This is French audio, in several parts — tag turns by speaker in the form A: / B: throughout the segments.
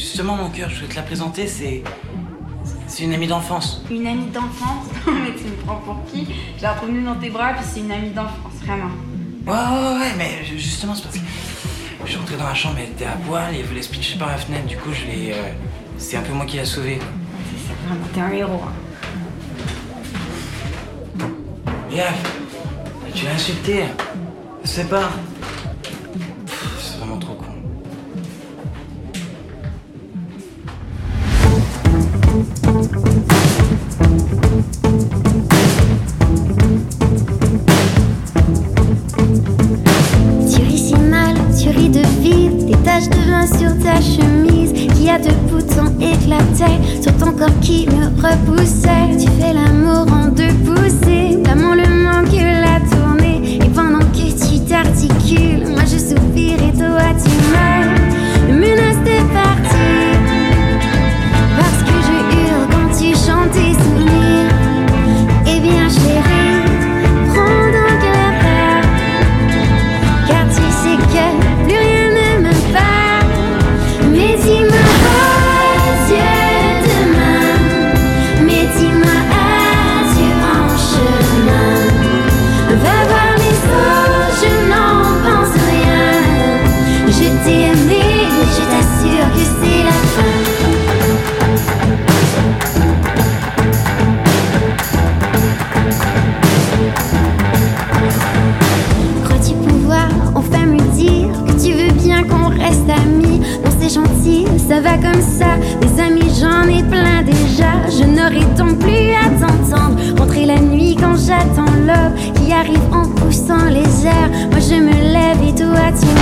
A: justement, mon cœur, je voulais te la présenter, c'est. C'est une amie d'enfance.
B: Une amie d'enfance Non mais tu me prends pour qui? Je l'ai retrouvée dans tes bras puis c'est une amie d'enfance, vraiment.
A: Ouais, ouais, ouais, mais justement, c'est parce que. Je suis rentré dans la chambre, elle était à poil, et elle voulait se pitcher par la fenêtre, du coup, je l'ai. euh, C'est un peu moi qui l'ai sauvée.
B: C'est ça, vraiment, t'es un héros. hein.
A: Tu l'as insulté. Je sais pas.
C: Ta chemise, qui a de boutons éclatés sur ton corps qui me repoussait. Tu fais l'amour en deux poussées, gentil, ça va comme ça. Des amis j'en ai plein déjà. Je n'aurai donc plus à t'entendre. Rentrer la nuit quand j'attends l'aube Qui arrive en poussant les airs. Moi je me lève et toi tu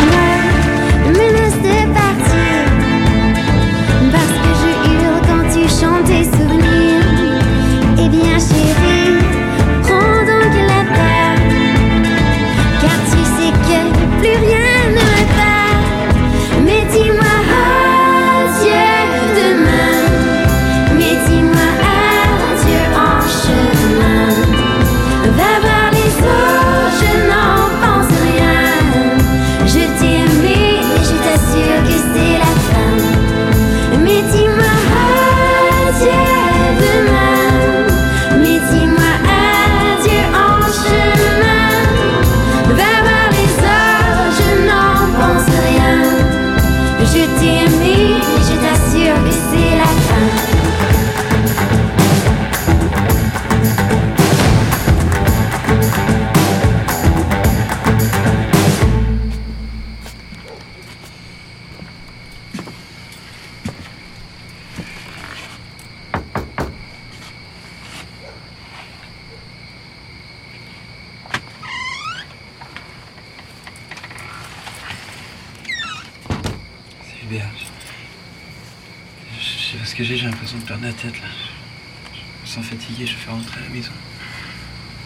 A: Hubert. Je, je sais pas ce que j'ai, j'ai l'impression de perdre la tête là. Je me sens fatigué, je vais rentrer à la maison.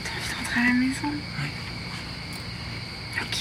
B: T'as envie de rentrer à la maison?
A: Ouais.
B: Ok.